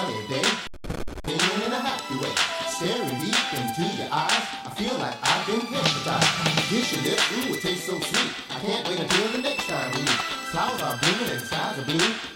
sunny day. Feeling in a happy way, staring deep into your eyes. I feel like I've been hypnotized. Kiss your lips, ooh, it tastes so sweet. I can't wait until the next time we meet. Flowers are blooming and skies are blue.